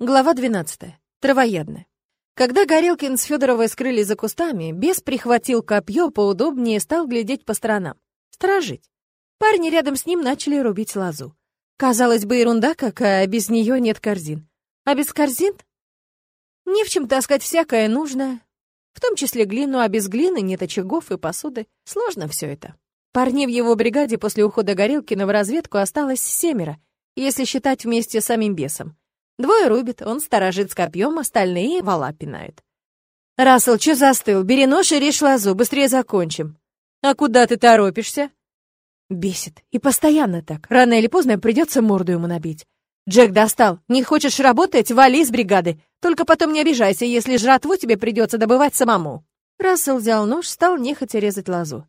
Глава 12. Травоядная. Когда Горелкин с Федоровой скрылись за кустами, бес прихватил копье поудобнее и стал глядеть по сторонам. Сторожить. Парни рядом с ним начали рубить лозу. Казалось бы, ерунда какая, без нее нет корзин. А без корзин? Не в чем таскать всякое нужное, в том числе глину, а без глины нет очагов и посуды. Сложно все это. Парней в его бригаде после ухода Горелкина в разведку осталось семеро, если считать вместе с самим бесом. Двое рубит, он сторожит с копьем, остальные вала пинают. «Рассел, чё застыл? Бери нож и режь лозу, быстрее закончим». «А куда ты торопишься?» Бесит. И постоянно так. Рано или поздно придется морду ему набить. «Джек достал. Не хочешь работать? Вали из бригады. Только потом не обижайся, если жратву тебе придется добывать самому». Рассел взял нож, стал нехотя резать лозу.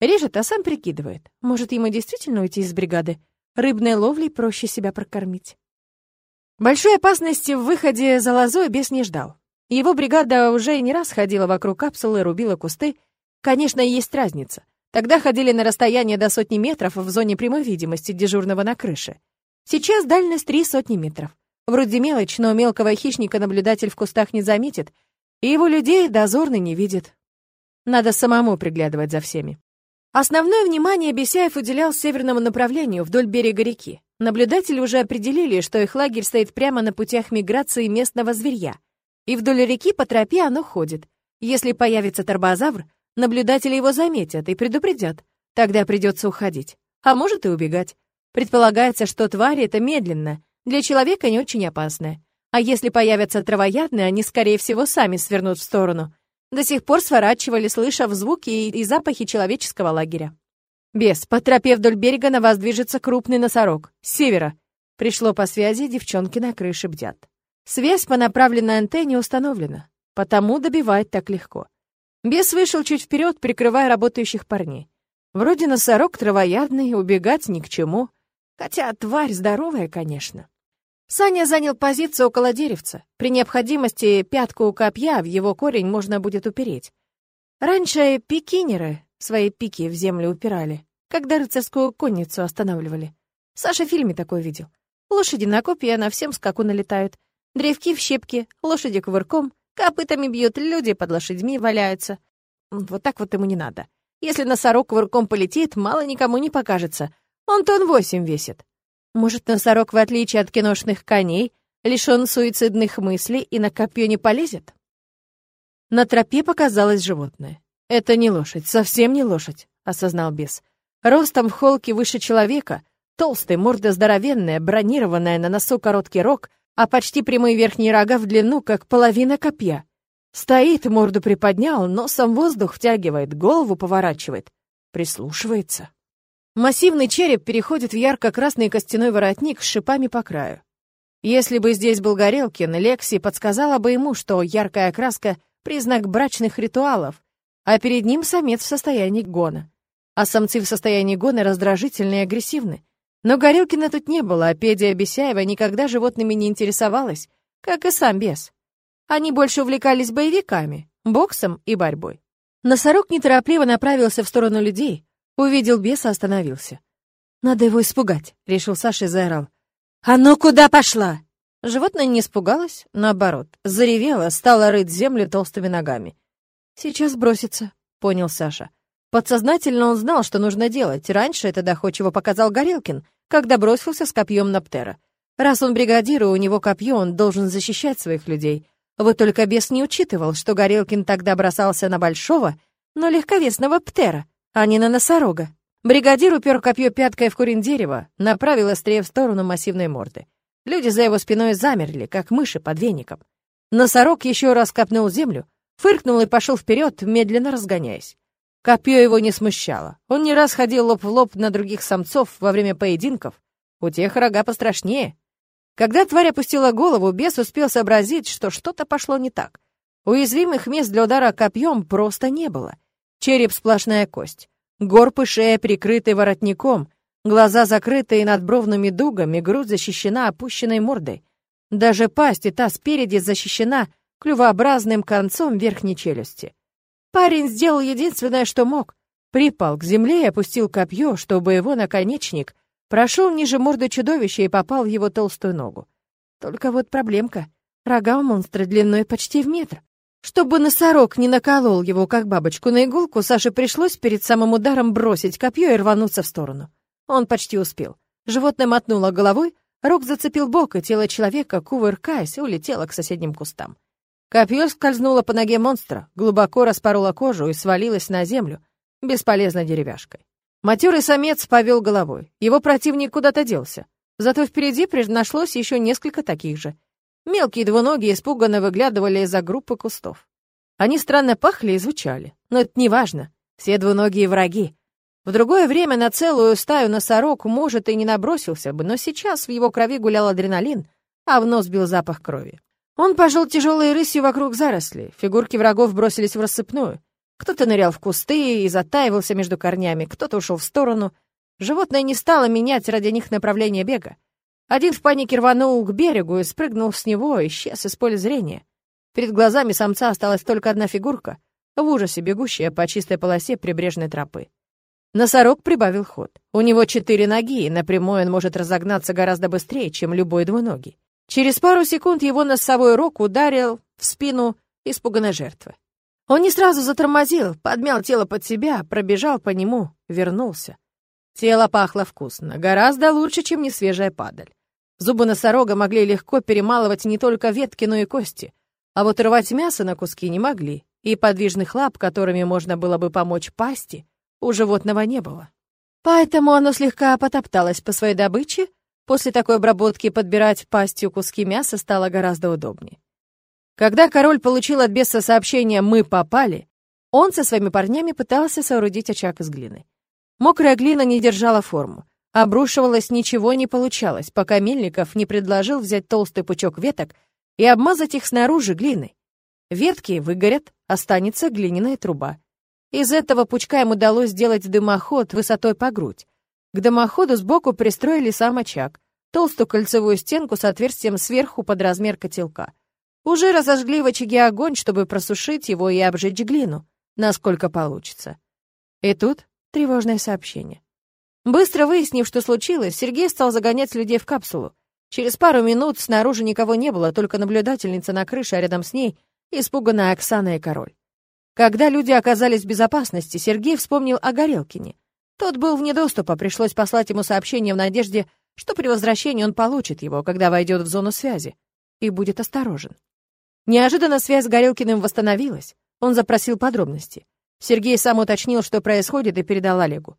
Режет, а сам прикидывает. Может, ему действительно уйти из бригады? Рыбной ловлей проще себя прокормить. Большой опасности в выходе за лозой бес не ждал. Его бригада уже не раз ходила вокруг капсулы, рубила кусты. Конечно, есть разница. Тогда ходили на расстояние до сотни метров в зоне прямой видимости дежурного на крыше. Сейчас дальность три сотни метров. Вроде мелочь, но мелкого хищника наблюдатель в кустах не заметит, и его людей дозорный не видит. Надо самому приглядывать за всеми. Основное внимание Бесяев уделял северному направлению, вдоль берега реки. Наблюдатели уже определили, что их лагерь стоит прямо на путях миграции местного зверья. И вдоль реки по тропе оно ходит. Если появится торбозавр, наблюдатели его заметят и предупредят. Тогда придется уходить. А может и убегать. Предполагается, что твари это медленно, для человека не очень опасное. А если появятся травоядные, они, скорее всего, сами свернут в сторону — до сих пор сворачивали, слыша звуки и запахи человеческого лагеря. «Бес, по тропе вдоль берега на вас движется крупный носорог. С севера». Пришло по связи, девчонки на крыше бдят. Связь по направленной антенне установлена, потому добивать так легко. Бес вышел чуть вперед, прикрывая работающих парней. Вроде носорог травоядный, убегать ни к чему. Хотя тварь здоровая, конечно. Саня занял позицию около деревца. При необходимости пятку у копья в его корень можно будет упереть. Раньше пикинеры свои пики в землю упирали, когда рыцарскую конницу останавливали. Саша в фильме такой видел. Лошади на копья на всем скаку налетают. Древки в щепки, лошади кувырком, копытами бьют, люди под лошадьми валяются. Вот так вот ему не надо. Если носорог кувырком полетит, мало никому не покажется. Он тон восемь весит. Может, носорог, в отличие от киношных коней, лишён суицидных мыслей и на копье не полезет? На тропе показалось животное. Это не лошадь, совсем не лошадь, осознал бес. Ростом в холке выше человека, толстый, морда здоровенная, бронированная, на носу короткий рог, а почти прямые верхние рога в длину, как половина копья. Стоит, морду приподнял, носом воздух втягивает, голову поворачивает, прислушивается. Массивный череп переходит в ярко-красный костяной воротник с шипами по краю. Если бы здесь был Горелкин, Лекси подсказала бы ему, что яркая окраска — признак брачных ритуалов, а перед ним самец в состоянии гона. А самцы в состоянии гона раздражительны и агрессивны. Но Горелкина тут не было, а Педия Бесяева никогда животными не интересовалась, как и сам бес. Они больше увлекались боевиками, боксом и борьбой. Носорог неторопливо направился в сторону людей, Увидел беса, остановился. «Надо его испугать», — решил Саша и заорал. «А ну куда пошла?» Животное не испугалось, наоборот, заревело, стало рыть землю толстыми ногами. «Сейчас бросится», — понял Саша. Подсознательно он знал, что нужно делать. Раньше это доходчиво показал Горелкин, когда бросился с копьем на Птера. Раз он бригадир, и у него копье, он должен защищать своих людей. Вот только бес не учитывал, что Горелкин тогда бросался на большого, но легковесного Птера, а не на носорога. Бригадир упер копье пяткой в корень дерева, направил острее в сторону массивной морды. Люди за его спиной замерли, как мыши под веником. Носорог еще раз копнул землю, фыркнул и пошел вперед, медленно разгоняясь. Копье его не смущало. Он не раз ходил лоб в лоб на других самцов во время поединков. У тех рога пострашнее. Когда тварь опустила голову, бес успел сообразить, что что-то пошло не так. Уязвимых мест для удара копьем просто не было. Череп сплошная кость. Горб и шея прикрыты воротником, глаза закрытые над бровными дугами, грудь защищена опущенной мордой. Даже пасть и та спереди защищена клювообразным концом верхней челюсти. Парень сделал единственное, что мог. Припал к земле и опустил копье, чтобы его наконечник прошел ниже морды чудовища и попал в его толстую ногу. Только вот проблемка. Рога у монстра длиной почти в метр. Чтобы носорог не наколол его, как бабочку на иголку, Саше пришлось перед самым ударом бросить копье и рвануться в сторону. Он почти успел. Животное мотнуло головой, рог зацепил бок, и тело человека, кувыркаясь, улетело к соседним кустам. Копье скользнуло по ноге монстра, глубоко распороло кожу и свалилось на землю, бесполезной деревяшкой. Матерый самец повел головой. Его противник куда-то делся. Зато впереди нашлось еще несколько таких же. Мелкие двуногие испуганно выглядывали из-за группы кустов. Они странно пахли и звучали. Но это не важно. Все двуногие враги. В другое время на целую стаю носорог, может, и не набросился бы, но сейчас в его крови гулял адреналин, а в нос бил запах крови. Он пожил тяжелой рысью вокруг зарослей. Фигурки врагов бросились в рассыпную. Кто-то нырял в кусты и затаивался между корнями, кто-то ушел в сторону. Животное не стало менять ради них направление бега. Один в панике рванул к берегу и спрыгнул с него, исчез из поля зрения. Перед глазами самца осталась только одна фигурка, в ужасе бегущая по чистой полосе прибрежной тропы. Носорог прибавил ход. У него четыре ноги, и напрямую он может разогнаться гораздо быстрее, чем любой двуногий. Через пару секунд его носовой рог ударил в спину испуганной жертвы. Он не сразу затормозил, подмял тело под себя, пробежал по нему, вернулся. Тело пахло вкусно, гораздо лучше, чем несвежая падаль. Зубы носорога могли легко перемалывать не только ветки, но и кости, а вот рвать мясо на куски не могли, и подвижных лап, которыми можно было бы помочь пасти, у животного не было. Поэтому оно слегка потопталось по своей добыче, после такой обработки подбирать пастью куски мяса стало гораздо удобнее. Когда король получил от беса сообщение «Мы попали», он со своими парнями пытался соорудить очаг из глины. Мокрая глина не держала форму. Обрушивалось, ничего не получалось, пока Мельников не предложил взять толстый пучок веток и обмазать их снаружи глиной. Ветки выгорят, останется глиняная труба. Из этого пучка им удалось сделать дымоход высотой по грудь. К дымоходу сбоку пристроили сам очаг, толстую кольцевую стенку с отверстием сверху под размер котелка. Уже разожгли в очаге огонь, чтобы просушить его и обжечь глину, насколько получится. И тут тревожное сообщение. Быстро выяснив, что случилось, Сергей стал загонять людей в капсулу. Через пару минут снаружи никого не было, только наблюдательница на крыше, а рядом с ней испуганная Оксана и король. Когда люди оказались в безопасности, Сергей вспомнил о Горелкине. Тот был вне доступа, пришлось послать ему сообщение в надежде, что при возвращении он получит его, когда войдет в зону связи, и будет осторожен. Неожиданно связь с Горелкиным восстановилась. Он запросил подробности. Сергей сам уточнил, что происходит, и передал Олегу.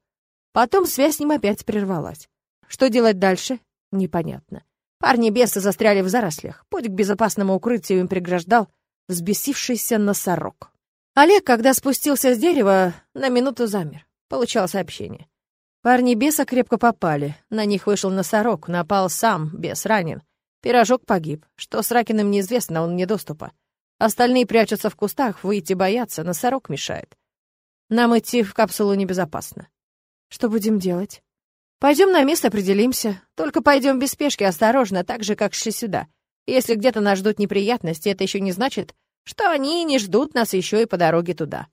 Потом связь с ним опять прервалась. Что делать дальше? Непонятно. Парни-бесы застряли в зарослях. Путь к безопасному укрытию им преграждал взбесившийся носорог. Олег, когда спустился с дерева, на минуту замер. Получал сообщение. Парни беса крепко попали. На них вышел носорог, напал сам, бес ранен. Пирожок погиб. Что с Ракиным неизвестно, он недоступа. Остальные прячутся в кустах, выйти боятся, носорог мешает. Нам идти в капсулу небезопасно. Что будем делать? Пойдем на место, определимся. Только пойдем без спешки, осторожно, так же, как шли сюда. Если где-то нас ждут неприятности, это еще не значит, что они не ждут нас еще и по дороге туда.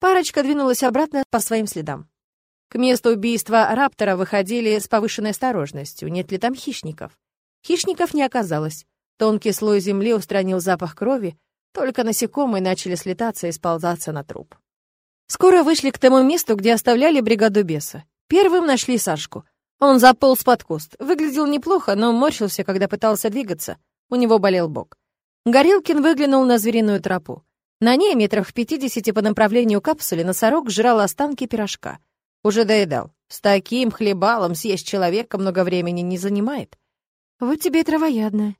Парочка двинулась обратно по своим следам. К месту убийства Раптора выходили с повышенной осторожностью, нет ли там хищников. Хищников не оказалось. Тонкий слой земли устранил запах крови, только насекомые начали слетаться и сползаться на труп. Скоро вышли к тому месту, где оставляли бригаду беса. Первым нашли Сашку. Он заполз под куст. Выглядел неплохо, но морщился, когда пытался двигаться. У него болел бок. Горелкин выглянул на звериную тропу. На ней, метрах в пятидесяти по направлению капсулы, носорог жрал останки пирожка. Уже доедал. С таким хлебалом съесть человека много времени не занимает. Вот тебе и травоядная.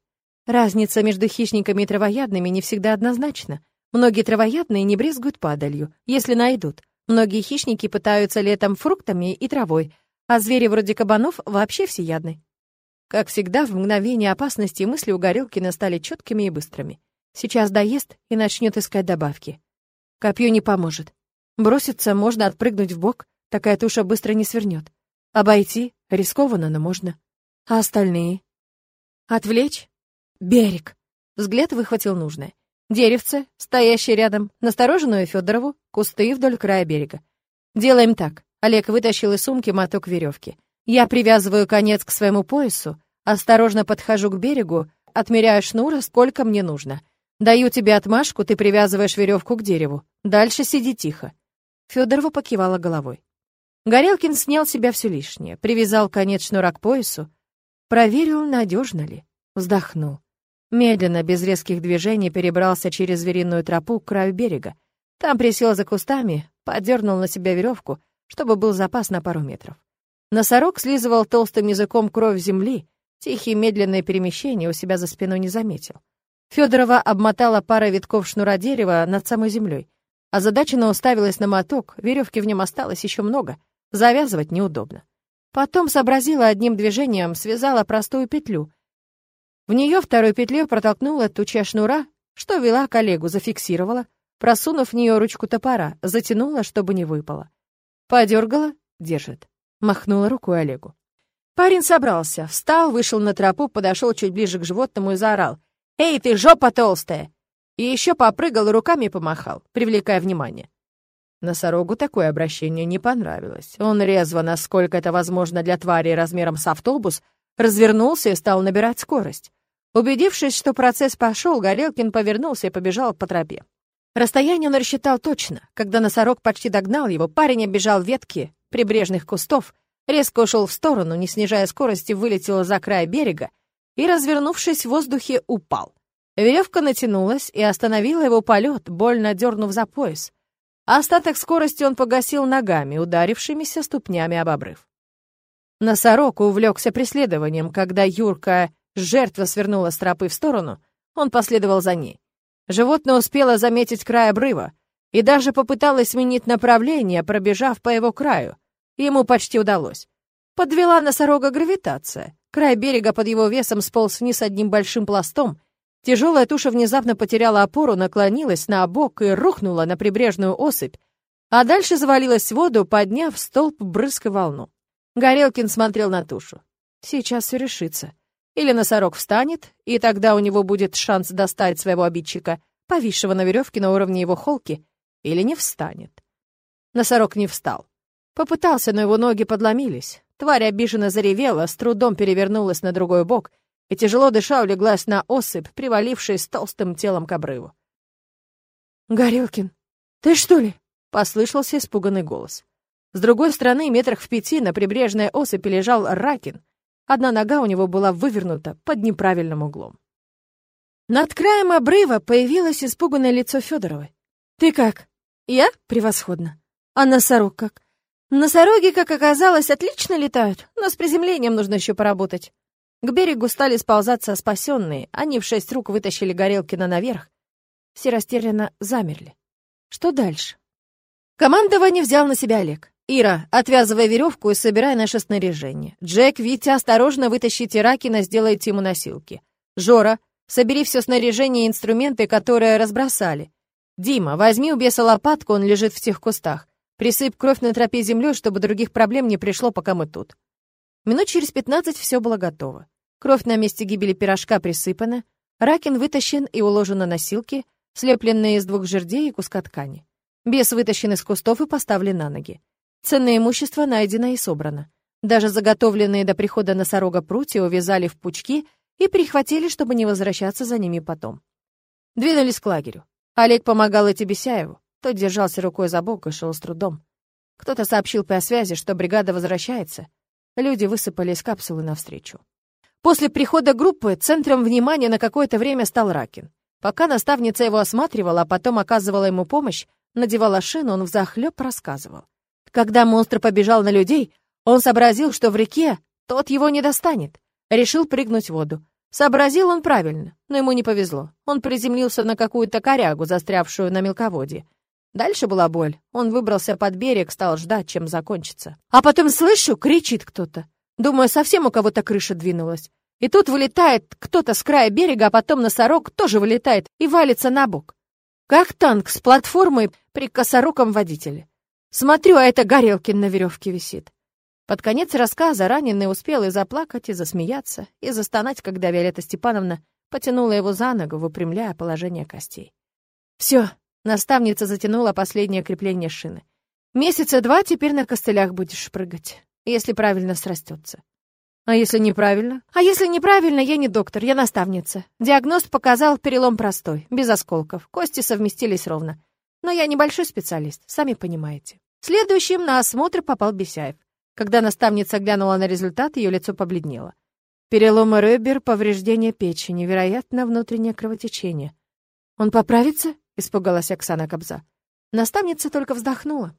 Разница между хищниками и травоядными не всегда однозначна. Многие травоядные не брезгуют падалью, если найдут. Многие хищники пытаются летом фруктами и травой, а звери вроде кабанов вообще всеядны. Как всегда, в мгновение опасности мысли у Горелкина стали четкими и быстрыми. Сейчас доест и начнет искать добавки. Копье не поможет. Броситься можно отпрыгнуть в бок, такая туша быстро не свернет. Обойти рискованно, но можно. А остальные? Отвлечь? Берег. Взгляд выхватил нужное. Деревце, стоящее рядом, настороженную Федорову, кусты вдоль края берега. Делаем так. Олег вытащил из сумки моток веревки. Я привязываю конец к своему поясу, осторожно подхожу к берегу, отмеряю шнур, сколько мне нужно. Даю тебе отмашку, ты привязываешь веревку к дереву. Дальше сиди тихо. Федорова покивала головой. Горелкин снял себя все лишнее, привязал конец шнура к поясу, проверил, надежно ли. Вздохнул. Медленно, без резких движений, перебрался через звериную тропу к краю берега. Там присел за кустами, подернул на себя веревку, чтобы был запас на пару метров. Носорог слизывал толстым языком кровь земли, тихие медленные перемещения у себя за спиной не заметил. Федорова обмотала парой витков шнура дерева над самой землей. Озадаченно уставилась на моток, веревки в нем осталось еще много, завязывать неудобно. Потом сообразила одним движением, связала простую петлю. В нее второй петлей протолкнула ту часть шнура, что вела коллегу, зафиксировала, просунув в нее ручку топора, затянула, чтобы не выпало. Подергала, держит. Махнула рукой Олегу. Парень собрался, встал, вышел на тропу, подошел чуть ближе к животному и заорал. «Эй, ты жопа толстая!» И еще попрыгал и руками помахал, привлекая внимание. Носорогу такое обращение не понравилось. Он резво, насколько это возможно для твари размером с автобус, развернулся и стал набирать скорость. Убедившись, что процесс пошел, Горелкин повернулся и побежал по тропе. Расстояние он рассчитал точно. Когда носорог почти догнал его, парень оббежал ветки прибрежных кустов, резко ушел в сторону, не снижая скорости, вылетел за край берега и, развернувшись в воздухе, упал. Веревка натянулась и остановила его полет, больно дернув за пояс. остаток скорости он погасил ногами, ударившимися ступнями об обрыв. Носорог увлекся преследованием, когда Юрка, жертва, свернула с тропы в сторону, он последовал за ней. Животное успело заметить край обрыва и даже попыталось сменить направление, пробежав по его краю. Ему почти удалось. Подвела носорога гравитация. Край берега под его весом сполз вниз одним большим пластом. Тяжелая туша внезапно потеряла опору, наклонилась на бок и рухнула на прибрежную осыпь, а дальше завалилась в воду, подняв столб брызг и волну. Горелкин смотрел на тушу. Сейчас все решится. Или носорог встанет, и тогда у него будет шанс достать своего обидчика, повисшего на веревке на уровне его холки, или не встанет. Носорог не встал. Попытался, но его ноги подломились. Тварь обиженно заревела, с трудом перевернулась на другой бок и, тяжело дыша, улеглась на осыпь, привалившись толстым телом к обрыву. «Горелкин, ты что ли?» — послышался испуганный голос. С другой стороны, метрах в пяти на прибрежной осыпи лежал Ракин. Одна нога у него была вывернута под неправильным углом. Над краем обрыва появилось испуганное лицо Федоровой. «Ты как?» «Я? Превосходно. А носорог как?» Носороги, как оказалось, отлично летают, но с приземлением нужно еще поработать. К берегу стали сползаться спасенные, они в шесть рук вытащили Горелкина наверх. Все растерянно замерли. Что дальше? Командование взял на себя Олег. «Ира, отвязывай веревку и собирай наше снаряжение. Джек, Витя, осторожно вытащите Ракина, сделайте ему носилки. Жора, собери все снаряжение и инструменты, которые разбросали. Дима, возьми у беса лопатку, он лежит в тех кустах. Присыпь кровь на тропе землей, чтобы других проблем не пришло, пока мы тут». Минут через пятнадцать все было готово. Кровь на месте гибели пирожка присыпана, Ракин вытащен и уложен на носилки, слепленные из двух жердей и куска ткани. Бес вытащен из кустов и поставлен на ноги. Ценное имущество найдено и собрано. Даже заготовленные до прихода носорога прутья увязали в пучки и прихватили, чтобы не возвращаться за ними потом. Двинулись к лагерю. Олег помогал Этибесяеву. Тот держался рукой за бок и шел с трудом. Кто-то сообщил по связи, что бригада возвращается. Люди высыпали из капсулы навстречу. После прихода группы центром внимания на какое-то время стал Ракин. Пока наставница его осматривала, а потом оказывала ему помощь, надевала шину, он взахлеб рассказывал. Когда монстр побежал на людей, он сообразил, что в реке тот его не достанет. Решил прыгнуть в воду. Сообразил он правильно, но ему не повезло. Он приземлился на какую-то корягу, застрявшую на мелководье. Дальше была боль. Он выбрался под берег, стал ждать, чем закончится. А потом слышу, кричит кто-то. Думаю, совсем у кого-то крыша двинулась. И тут вылетает кто-то с края берега, а потом носорог тоже вылетает и валится на бок. Как танк с платформой при косоруком водителе. Смотрю, а это Горелкин на веревке висит. Под конец рассказа раненый успел и заплакать, и засмеяться, и застонать, когда Виолетта Степановна потянула его за ногу, выпрямляя положение костей. Все, наставница затянула последнее крепление шины. Месяца два теперь на костылях будешь прыгать, если правильно срастется. А если неправильно? А если неправильно, я не доктор, я наставница. Диагноз показал перелом простой, без осколков. Кости совместились ровно. Но я небольшой специалист, сами понимаете. Следующим на осмотр попал Бесяев. Когда наставница глянула на результат, ее лицо побледнело. Переломы ребер, повреждение печени, вероятно, внутреннее кровотечение. «Он поправится?» — испугалась Оксана Кобза. Наставница только вздохнула.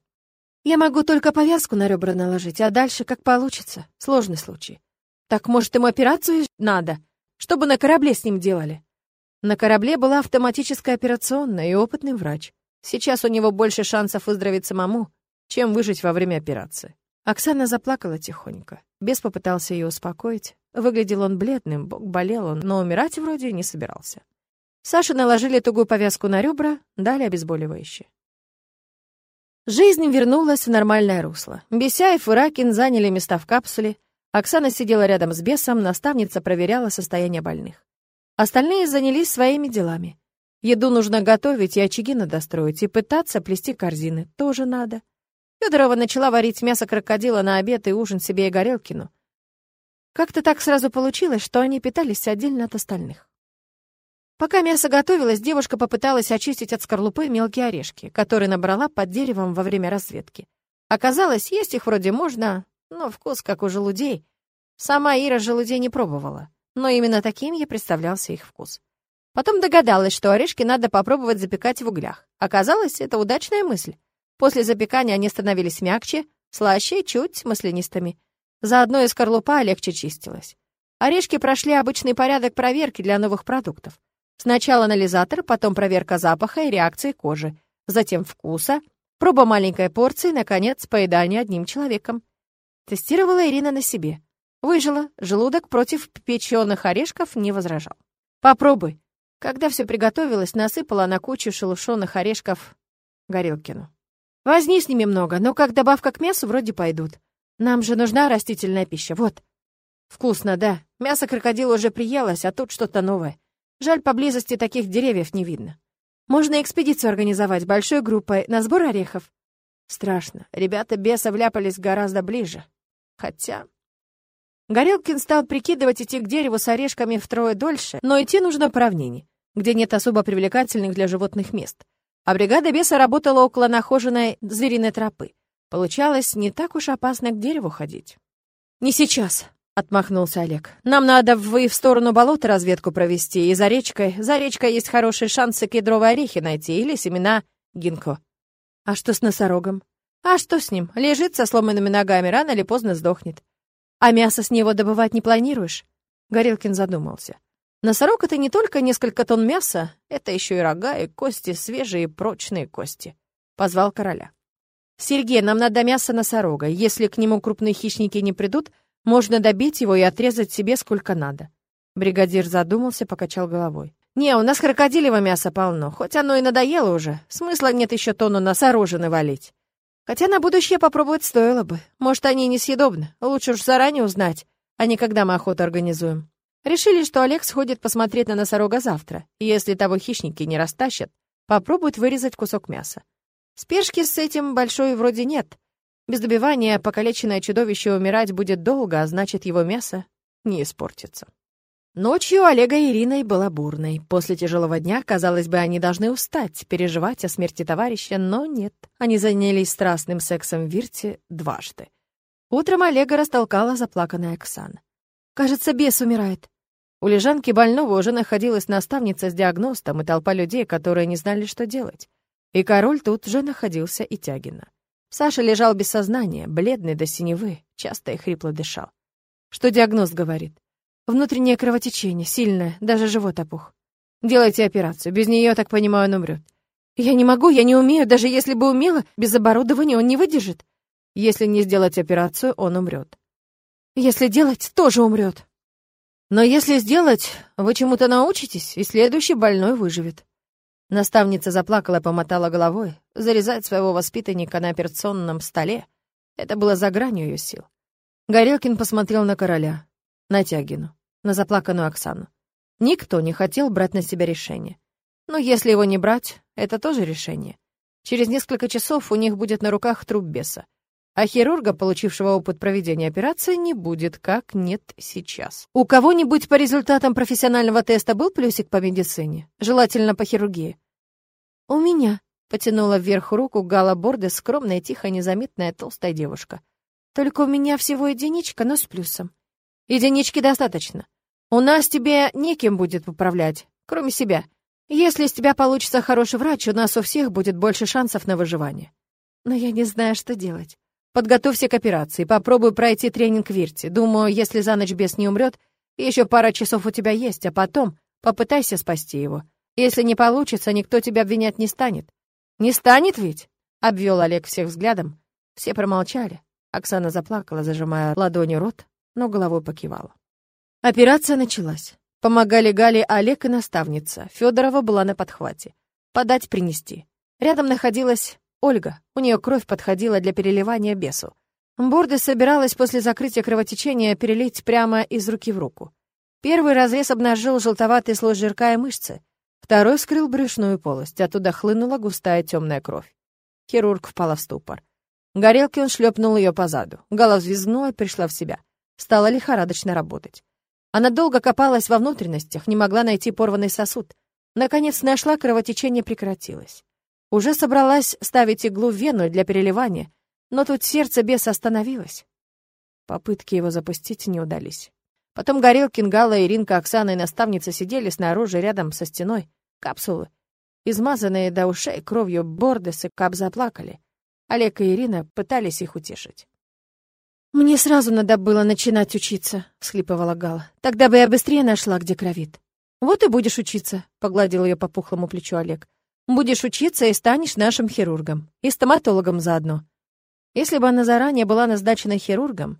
«Я могу только повязку на ребра наложить, а дальше как получится. Сложный случай. Так, может, ему операцию надо? Чтобы на корабле с ним делали?» На корабле была автоматическая операционная и опытный врач. Сейчас у него больше шансов выздороветь самому, чем выжить во время операции. Оксана заплакала тихонько. Бес попытался ее успокоить. Выглядел он бледным, болел он, но умирать вроде не собирался. Саше наложили тугую повязку на ребра, дали обезболивающее. Жизнь вернулась в нормальное русло. Бесяев и Ракин заняли места в капсуле. Оксана сидела рядом с бесом, наставница проверяла состояние больных. Остальные занялись своими делами. Еду нужно готовить, и очаги надо строить, и пытаться плести корзины тоже надо. Федорова начала варить мясо крокодила на обед и ужин себе и Горелкину. Как-то так сразу получилось, что они питались отдельно от остальных. Пока мясо готовилось, девушка попыталась очистить от скорлупы мелкие орешки, которые набрала под деревом во время разведки. Оказалось, есть их вроде можно, но вкус как у желудей. Сама Ира желудей не пробовала, но именно таким ей представлялся их вкус. Потом догадалась, что орешки надо попробовать запекать в углях. Оказалось, это удачная мысль. После запекания они становились мягче, слаще, чуть маслянистыми. Заодно и скорлупа легче чистилась. Орешки прошли обычный порядок проверки для новых продуктов. Сначала анализатор, потом проверка запаха и реакции кожи, затем вкуса, проба маленькой порции, наконец, поедание одним человеком. Тестировала Ирина на себе. Выжила, желудок против печеных орешков не возражал. «Попробуй». Когда все приготовилось, насыпала на кучу шелушенных орешков Горелкину. «Возни с ними много, но как добавка к мясу вроде пойдут. Нам же нужна растительная пища, вот». «Вкусно, да. Мясо крокодила уже приелось, а тут что-то новое. Жаль, поблизости таких деревьев не видно. Можно экспедицию организовать большой группой на сбор орехов. Страшно. Ребята беса вляпались гораздо ближе. Хотя... Горелкин стал прикидывать идти к дереву с орешками втрое дольше, но идти нужно по равнине, где нет особо привлекательных для животных мест. А бригада беса работала около нахоженной звериной тропы. Получалось, не так уж опасно к дереву ходить. «Не сейчас», отмахнулся Олег. «Нам надо вы в сторону болота разведку провести, и за речкой... За речкой есть хорошие шансы кедровые орехи найти или семена гинко». «А что с носорогом?» «А что с ним? Лежит со сломанными ногами, рано или поздно сдохнет». «А мясо с него добывать не планируешь?» Горелкин задумался. «Носорог — это не только несколько тонн мяса, это еще и рога, и кости, свежие и прочные кости». Позвал короля. «Сергей, нам надо мясо носорога. Если к нему крупные хищники не придут, можно добить его и отрезать себе сколько надо. Бригадир задумался, покачал головой. «Не, у нас крокодилево мяса полно, хоть оно и надоело уже. Смысла нет еще тонну носорожины валить. Хотя на будущее попробовать стоило бы. Может, они несъедобны. Лучше уж заранее узнать, а не когда мы охоту организуем». Решили, что Олег сходит посмотреть на носорога завтра, и если того хищники не растащат, попробуют вырезать кусок мяса. Спешки с этим большой вроде нет, без добивания покалеченное чудовище умирать будет долго, а значит, его мясо не испортится. Ночью Олега и Ириной была бурной. После тяжелого дня, казалось бы, они должны устать, переживать о смерти товарища, но нет. Они занялись страстным сексом в Вирте дважды. Утром Олега растолкала заплаканная Оксана. «Кажется, бес умирает». У лежанки больного уже находилась наставница с диагностом и толпа людей, которые не знали, что делать. И король тут же находился и Тягина. Саша лежал без сознания, бледный до синевы, часто и хрипло дышал. Что диагноз говорит? Внутреннее кровотечение, сильное, даже живот опух. Делайте операцию, без нее, так понимаю, он умрет. Я не могу, я не умею, даже если бы умела, без оборудования он не выдержит. Если не сделать операцию, он умрет. Если делать, тоже умрет. Но если сделать, вы чему-то научитесь, и следующий больной выживет. Наставница заплакала и помотала головой. Зарезать своего воспитанника на операционном столе — это было за гранью ее сил. Горелкин посмотрел на короля, на Тягину, на заплаканную Оксану. Никто не хотел брать на себя решение. Но если его не брать, это тоже решение. Через несколько часов у них будет на руках труп беса. А хирурга, получившего опыт проведения операции, не будет, как нет сейчас. У кого-нибудь по результатам профессионального теста был плюсик по медицине? Желательно по хирургии. «У меня», — потянула вверх руку Гала Борде, скромная, тихо, незаметная, толстая девушка. «Только у меня всего единичка, но с плюсом». «Единички достаточно. У нас тебе неким будет управлять, кроме себя. Если из тебя получится хороший врач, у нас у всех будет больше шансов на выживание. Но я не знаю, что делать. Подготовься к операции, попробуй пройти тренинг Вирти. Думаю, если за ночь бес не умрет, еще пара часов у тебя есть, а потом попытайся спасти его. Если не получится, никто тебя обвинять не станет. Не станет ведь? Обвел Олег всех взглядом. Все промолчали. Оксана заплакала, зажимая ладони рот, но головой покивала. Операция началась. Помогали Гале Олег и наставница. Федорова была на подхвате. Подать, принести. Рядом находилась Ольга. У нее кровь подходила для переливания бесу. Борды собиралась после закрытия кровотечения перелить прямо из руки в руку. Первый разрез обнажил желтоватый слой жирка и мышцы. Второй скрыл брюшную полость, оттуда хлынула густая темная кровь. Хирург впала в ступор. Горелки он шлепнул ее по заду. Гала взвизгнула пришла в себя. Стала лихорадочно работать. Она долго копалась во внутренностях, не могла найти порванный сосуд. Наконец нашла, кровотечение прекратилось. Уже собралась ставить иглу в вену для переливания, но тут сердце беса остановилось. Попытки его запустить не удались. Потом Горелкин, Гала, Иринка, Оксана и наставница сидели снаружи рядом со стеной. Капсулы. Измазанные до ушей кровью бордесы кап заплакали. Олег и Ирина пытались их утешить. «Мне сразу надо было начинать учиться», — всхлипывала Гала. «Тогда бы я быстрее нашла, где кровит». «Вот и будешь учиться», — погладил ее по пухлому плечу Олег. «Будешь учиться и станешь нашим хирургом. И стоматологом заодно». Если бы она заранее была назначена хирургом,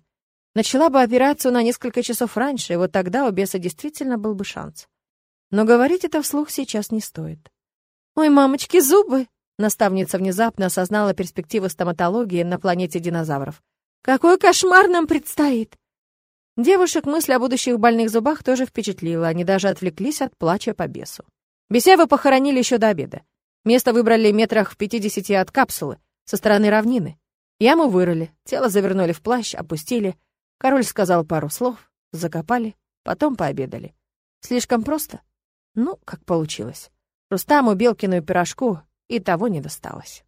начала бы операцию на несколько часов раньше, и вот тогда у беса действительно был бы шанс. Но говорить это вслух сейчас не стоит. «Ой, мамочки, зубы!» Наставница внезапно осознала перспективы стоматологии на планете динозавров. Какой кошмар нам предстоит!» Девушек мысль о будущих больных зубах тоже впечатлила, они даже отвлеклись от плача по бесу. Бесявы похоронили еще до обеда. Место выбрали метрах в пятидесяти от капсулы, со стороны равнины. Яму вырыли, тело завернули в плащ, опустили. Король сказал пару слов, закопали, потом пообедали. Слишком просто? Ну, как получилось. Рустаму, Белкину и Пирожку и того не досталось.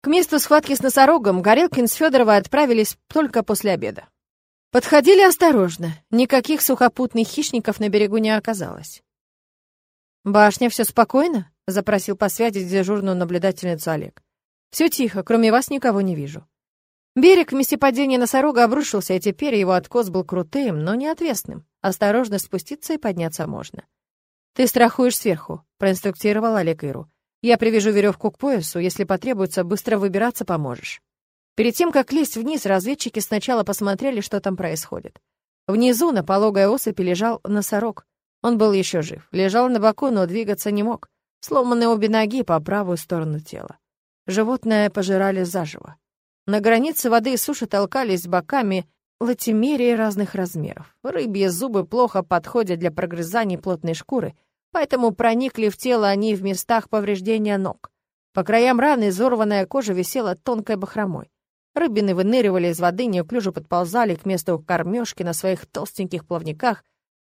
К месту схватки с носорогом Горелкин с Федоровой отправились только после обеда. Подходили осторожно, никаких сухопутных хищников на берегу не оказалось. «Башня, все спокойно?» — запросил по связи дежурную наблюдательницу Олег. «Все тихо, кроме вас никого не вижу». Берег в месте падения носорога обрушился, и теперь его откос был крутым, но не отвесным. Осторожно спуститься и подняться можно. «Ты страхуешь сверху», — проинструктировал Олег Иру. Я привяжу веревку к поясу, если потребуется, быстро выбираться поможешь. Перед тем, как лезть вниз, разведчики сначала посмотрели, что там происходит. Внизу на пологой осыпи лежал носорог. Он был еще жив, лежал на боку, но двигаться не мог. Сломаны обе ноги по правую сторону тела. Животное пожирали заживо. На границе воды и суши толкались боками латимерии разных размеров. Рыбьи зубы плохо подходят для прогрызания плотной шкуры — поэтому проникли в тело они в местах повреждения ног. По краям раны изорванная кожа висела тонкой бахромой. Рыбины выныривали из воды, неуклюже подползали к месту кормежки на своих толстеньких плавниках,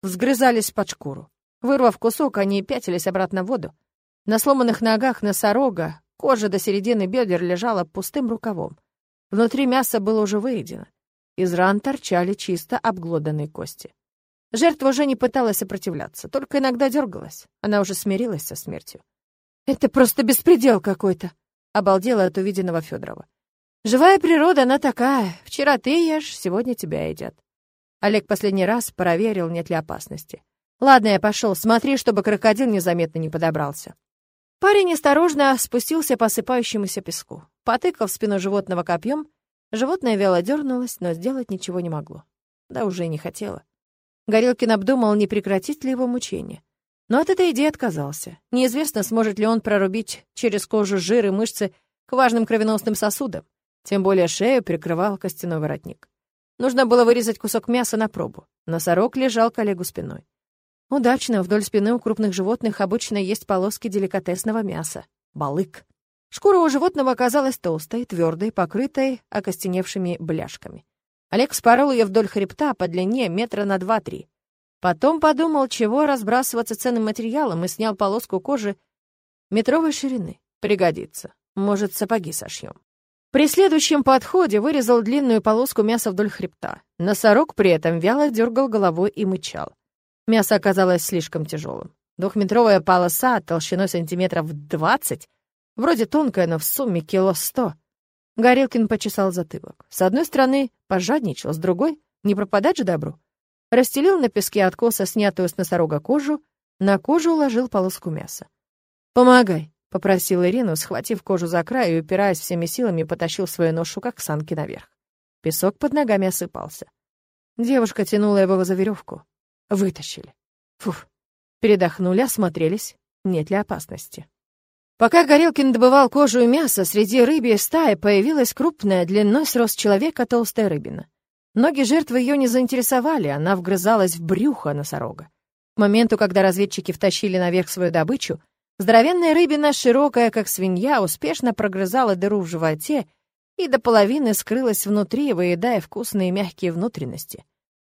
взгрызались под шкуру. Вырвав кусок, они пятились обратно в воду. На сломанных ногах носорога кожа до середины бедер лежала пустым рукавом. Внутри мяса было уже выедено. Из ран торчали чисто обглоданные кости. Жертва уже не пыталась сопротивляться, только иногда дергалась. Она уже смирилась со смертью. «Это просто беспредел какой-то!» — обалдела от увиденного Федорова. «Живая природа, она такая. Вчера ты ешь, сегодня тебя едят». Олег последний раз проверил, нет ли опасности. «Ладно, я пошел. Смотри, чтобы крокодил незаметно не подобрался». Парень осторожно спустился по осыпающемуся песку. Потыкав спину животного копьем, животное вяло дернулось, но сделать ничего не могло. Да уже и не хотело. Горелкин обдумал, не прекратить ли его мучение. Но от этой идеи отказался. Неизвестно, сможет ли он прорубить через кожу жир и мышцы к важным кровеносным сосудам. Тем более шею прикрывал костяной воротник. Нужно было вырезать кусок мяса на пробу. Носорог лежал к Олегу спиной. Удачно, вдоль спины у крупных животных обычно есть полоски деликатесного мяса. Балык. Шкура у животного оказалась толстой, твердой, покрытой окостеневшими бляшками. Олег спорол ее вдоль хребта по длине метра на два-три. Потом подумал, чего разбрасываться ценным материалом, и снял полоску кожи метровой ширины. Пригодится. Может, сапоги сошьем. При следующем подходе вырезал длинную полоску мяса вдоль хребта. Носорог при этом вяло дергал головой и мычал. Мясо оказалось слишком тяжелым. Двухметровая полоса толщиной сантиметров двадцать, вроде тонкая, но в сумме кило сто. Горелкин почесал затылок. С одной стороны, пожадничал, с другой — не пропадать же добру. Расстелил на песке откоса снятую с носорога кожу, на кожу уложил полоску мяса. «Помогай», — попросил Ирину, схватив кожу за край и, упираясь всеми силами, потащил свою ношу, как санки наверх. Песок под ногами осыпался. Девушка тянула его за веревку. Вытащили. Фуф. Передохнули, осмотрелись, нет ли опасности. Пока Горелкин добывал кожу и мясо, среди рыбьей стаи появилась крупная, длиной с рост человека, толстая рыбина. Ноги жертвы ее не заинтересовали, она вгрызалась в брюхо носорога. К моменту, когда разведчики втащили наверх свою добычу, здоровенная рыбина, широкая, как свинья, успешно прогрызала дыру в животе и до половины скрылась внутри, выедая вкусные мягкие внутренности.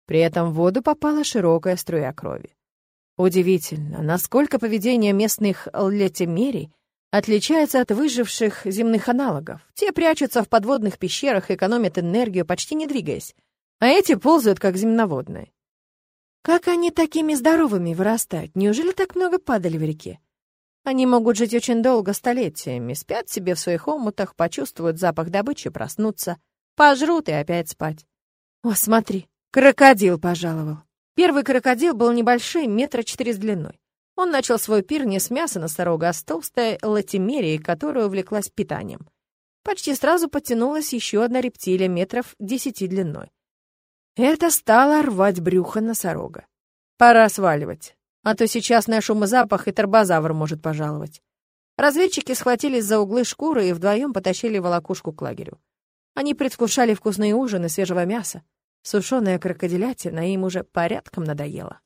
При этом в воду попала широкая струя крови. Удивительно, насколько поведение местных летемерий отличается от выживших земных аналогов. Те прячутся в подводных пещерах, экономят энергию, почти не двигаясь, а эти ползают, как земноводные. Как они такими здоровыми вырастают? Неужели так много падали в реке? Они могут жить очень долго, столетиями, спят себе в своих омутах, почувствуют запах добычи, проснутся, пожрут и опять спать. О, смотри, крокодил пожаловал. Первый крокодил был небольшой, метра четыре с длиной. Он начал свой пир не с мяса носорога, а с толстой латимерией, которая увлеклась питанием. Почти сразу подтянулась еще одна рептилия метров десяти длиной. Это стало рвать брюхо носорога. Пора сваливать, а то сейчас на шум и запах и торбозавр может пожаловать. Разведчики схватились за углы шкуры и вдвоем потащили волокушку к лагерю. Они предвкушали вкусные ужины свежего мяса. Сушеная крокодилятина им уже порядком надоела.